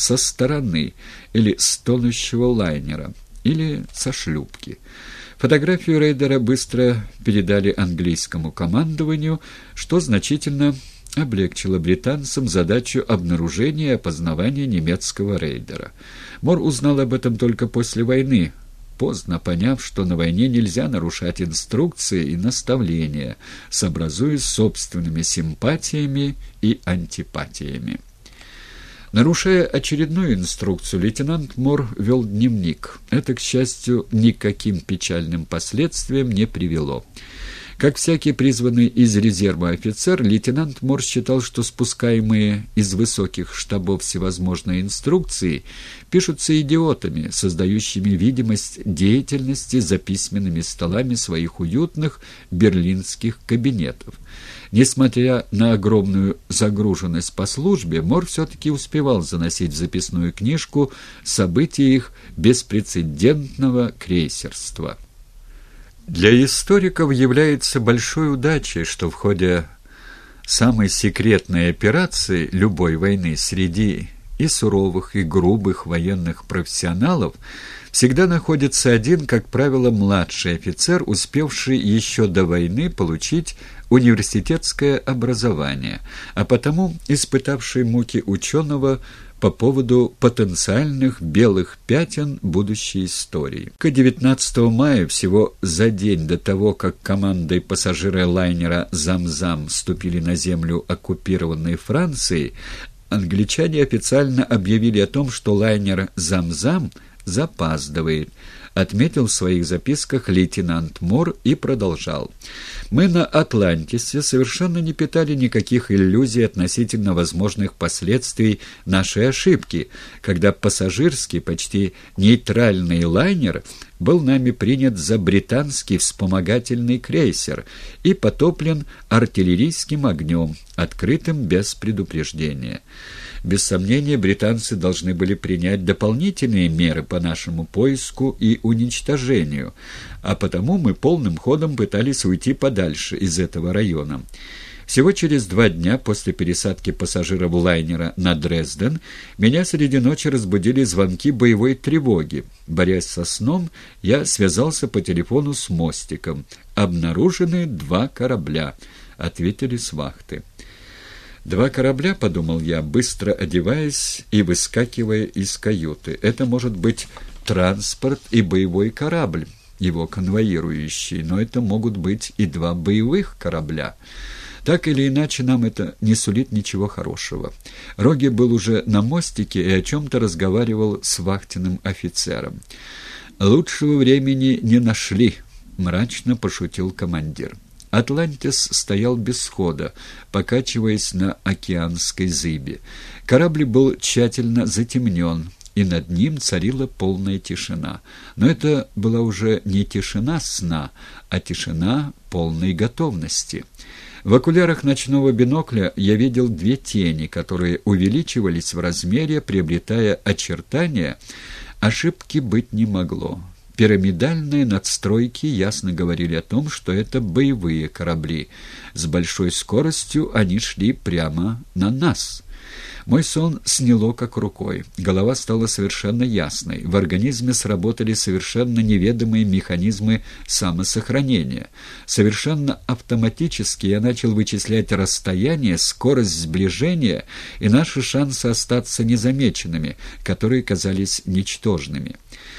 со стороны или с тонущего лайнера, или со шлюпки. Фотографию рейдера быстро передали английскому командованию, что значительно облегчило британцам задачу обнаружения и опознавания немецкого рейдера. Мор узнал об этом только после войны, поздно поняв, что на войне нельзя нарушать инструкции и наставления, сообразуясь собственными симпатиями и антипатиями. Нарушая очередную инструкцию, лейтенант Мор вел дневник. Это, к счастью, никаким печальным последствиям не привело. Как всякий призванный из резерва офицер, лейтенант Мор считал, что спускаемые из высоких штабов всевозможные инструкции пишутся идиотами, создающими видимость деятельности за письменными столами своих уютных берлинских кабинетов. Несмотря на огромную загруженность по службе, Мор все-таки успевал заносить в записную книжку события их беспрецедентного крейсерства. Для историков является большой удачей, что в ходе самой секретной операции любой войны среди и суровых, и грубых военных профессионалов всегда находится один, как правило, младший офицер, успевший еще до войны получить университетское образование, а потому испытавший муки ученого по поводу потенциальных белых пятен будущей истории. К 19 мая, всего за день до того, как командой пассажиры лайнера «Замзам» вступили на землю оккупированной Франции, англичане официально объявили о том, что лайнер «Замзам» запаздывает – отметил в своих записках лейтенант Мор и продолжал. «Мы на Атлантисе совершенно не питали никаких иллюзий относительно возможных последствий нашей ошибки, когда пассажирский, почти нейтральный лайнер был нами принят за британский вспомогательный крейсер и потоплен артиллерийским огнем, открытым без предупреждения». Без сомнения, британцы должны были принять дополнительные меры нашему поиску и уничтожению, а потому мы полным ходом пытались уйти подальше из этого района. Всего через два дня после пересадки пассажиров лайнера на Дрезден меня среди ночи разбудили звонки боевой тревоги. Борясь со сном, я связался по телефону с мостиком. «Обнаружены два корабля», — ответили с вахты. «Два корабля», — подумал я, быстро одеваясь и выскакивая из каюты. «Это может быть транспорт и боевой корабль, его конвоирующий, но это могут быть и два боевых корабля». Так или иначе, нам это не сулит ничего хорошего. Роги был уже на мостике и о чем-то разговаривал с вахтенным офицером. «Лучшего времени не нашли», — мрачно пошутил командир. Атлантис стоял без хода, покачиваясь на океанской зыбе. Корабль был тщательно затемнен, и над ним царила полная тишина. Но это была уже не тишина сна, а тишина полной готовности. В окулярах ночного бинокля я видел две тени, которые увеличивались в размере, приобретая очертания. Ошибки быть не могло. Пирамидальные надстройки ясно говорили о том, что это боевые корабли. С большой скоростью они шли прямо на нас. Мой сон сняло как рукой. Голова стала совершенно ясной. В организме сработали совершенно неведомые механизмы самосохранения. Совершенно автоматически я начал вычислять расстояние, скорость сближения и наши шансы остаться незамеченными, которые казались ничтожными.